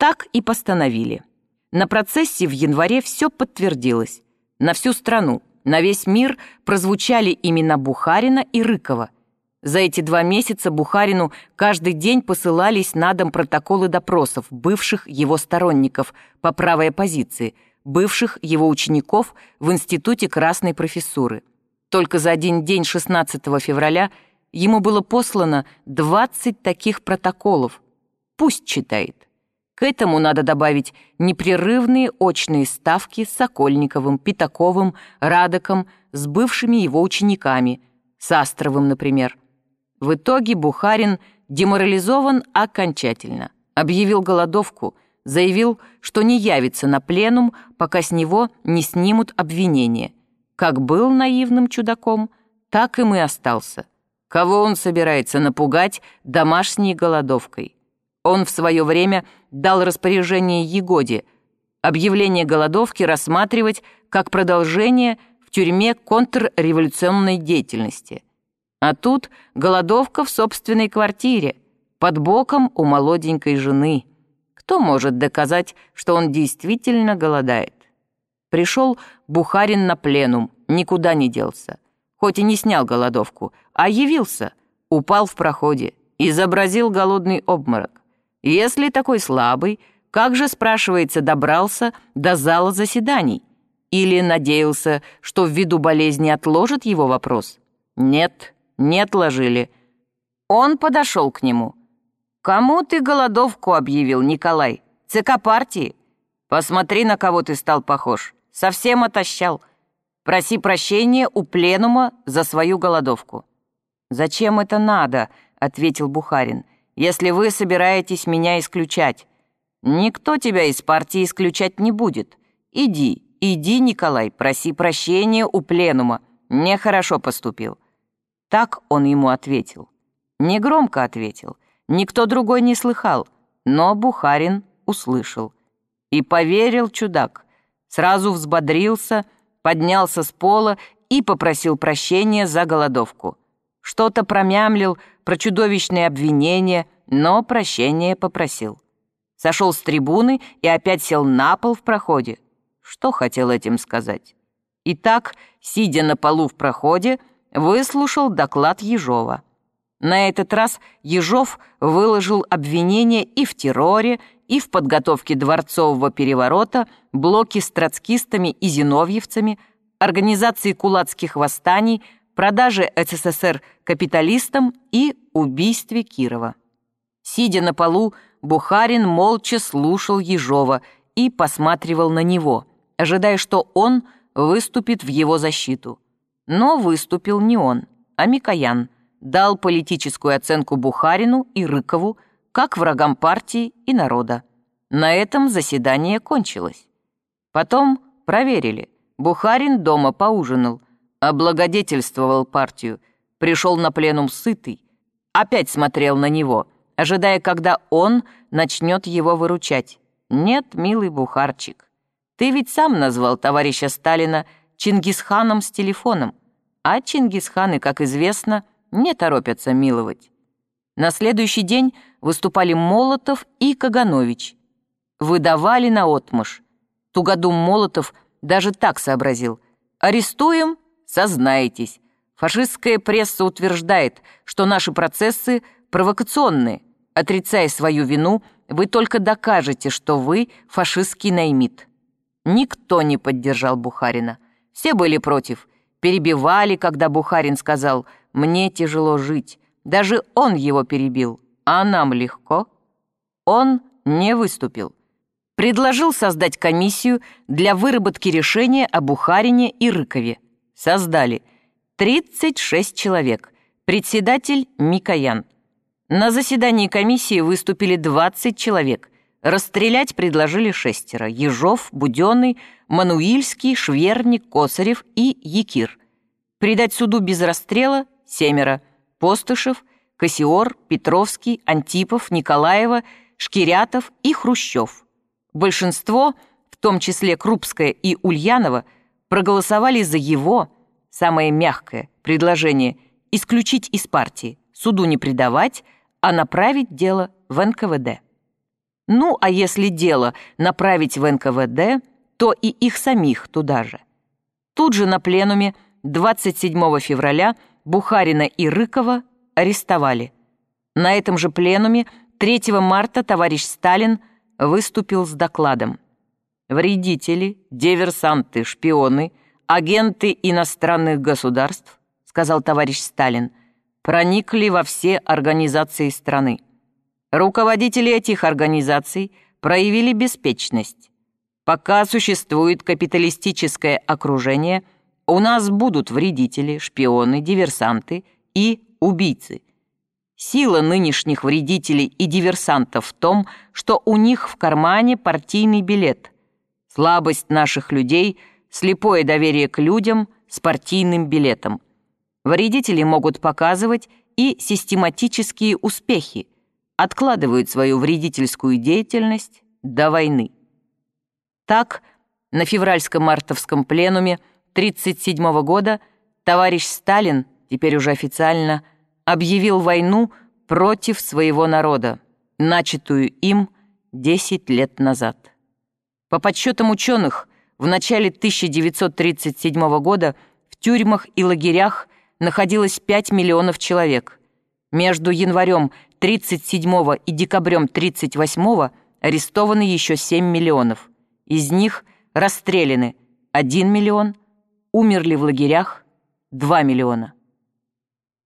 Так и постановили. На процессе в январе все подтвердилось. На всю страну, на весь мир прозвучали имена Бухарина и Рыкова. За эти два месяца Бухарину каждый день посылались на дом протоколы допросов бывших его сторонников по правой оппозиции, бывших его учеников в Институте Красной Профессуры. Только за один день 16 февраля ему было послано 20 таких протоколов. Пусть читает. К этому надо добавить непрерывные очные ставки с Сокольниковым, Пятаковым, Радоком, с бывшими его учениками, с Астровым, например. В итоге Бухарин деморализован окончательно. Объявил голодовку, заявил, что не явится на пленум, пока с него не снимут обвинения. Как был наивным чудаком, так им и остался. Кого он собирается напугать домашней голодовкой? Он в свое время дал распоряжение Егоде объявление голодовки рассматривать как продолжение в тюрьме контрреволюционной деятельности. А тут голодовка в собственной квартире, под боком у молоденькой жены. Кто может доказать, что он действительно голодает? Пришел Бухарин на пленум, никуда не делся. Хоть и не снял голодовку, а явился, упал в проходе, изобразил голодный обморок. Если такой слабый, как же, спрашивается, добрался до зала заседаний? Или надеялся, что ввиду болезни отложит его вопрос? Нет, не отложили. Он подошел к нему. «Кому ты голодовку объявил, Николай? ЦК партии? Посмотри, на кого ты стал похож. Совсем отощал. Проси прощения у пленума за свою голодовку». «Зачем это надо?» — ответил Бухарин если вы собираетесь меня исключать. Никто тебя из партии исключать не будет. Иди, иди, Николай, проси прощения у пленума. Нехорошо поступил». Так он ему ответил. Негромко ответил. Никто другой не слыхал, но Бухарин услышал. И поверил чудак. Сразу взбодрился, поднялся с пола и попросил прощения за голодовку. Что-то промямлил про чудовищные обвинения, но прощения попросил. Сошел с трибуны и опять сел на пол в проходе. Что хотел этим сказать? Итак, сидя на полу в проходе, выслушал доклад Ежова. На этот раз Ежов выложил обвинения и в терроре, и в подготовке дворцового переворота, блоки с троцкистами и зиновьевцами, организации кулацких восстаний, продаже СССР капиталистам и убийстве Кирова. Сидя на полу, Бухарин молча слушал Ежова и посматривал на него, ожидая, что он выступит в его защиту. Но выступил не он, а Микоян, дал политическую оценку Бухарину и Рыкову как врагам партии и народа. На этом заседание кончилось. Потом проверили. Бухарин дома поужинал – облагодетельствовал партию, пришел на пленум сытый, опять смотрел на него, ожидая, когда он начнет его выручать. Нет, милый бухарчик, ты ведь сам назвал товарища Сталина Чингисханом с телефоном, а Чингисханы, как известно, не торопятся миловать. На следующий день выступали Молотов и Каганович. Выдавали на отмышь. Тугодум Молотов даже так сообразил. Арестуем Сознаетесь, фашистская пресса утверждает, что наши процессы провокационные. Отрицая свою вину, вы только докажете, что вы фашистский наймит. Никто не поддержал Бухарина. Все были против. Перебивали, когда Бухарин сказал «мне тяжело жить». Даже он его перебил. А нам легко. Он не выступил. Предложил создать комиссию для выработки решения о Бухарине и Рыкове создали 36 человек, председатель Микоян. На заседании комиссии выступили 20 человек. Расстрелять предложили шестеро – Ежов, Буденный, Мануильский, Шверник, Косарев и Якир. Придать суду без расстрела – семеро – Постышев, Кассиор, Петровский, Антипов, Николаева, Шкирятов и Хрущев. Большинство, в том числе Крупская и Ульянова – проголосовали за его, самое мягкое, предложение исключить из партии, суду не предавать, а направить дело в НКВД. Ну, а если дело направить в НКВД, то и их самих туда же. Тут же на пленуме 27 февраля Бухарина и Рыкова арестовали. На этом же пленуме 3 марта товарищ Сталин выступил с докладом. «Вредители, диверсанты, шпионы, агенты иностранных государств, сказал товарищ Сталин, проникли во все организации страны. Руководители этих организаций проявили беспечность. Пока существует капиталистическое окружение, у нас будут вредители, шпионы, диверсанты и убийцы. Сила нынешних вредителей и диверсантов в том, что у них в кармане партийный билет. Слабость наших людей – слепое доверие к людям с партийным билетом. Вредители могут показывать и систематические успехи, откладывают свою вредительскую деятельность до войны. Так, на февральско-мартовском пленуме 1937 года товарищ Сталин, теперь уже официально, объявил войну против своего народа, начатую им 10 лет назад. По подсчетам ученых, в начале 1937 года в тюрьмах и лагерях находилось 5 миллионов человек. Между январем 37 и декабрем 38 арестованы еще 7 миллионов. Из них расстреляны 1 миллион, умерли в лагерях 2 миллиона.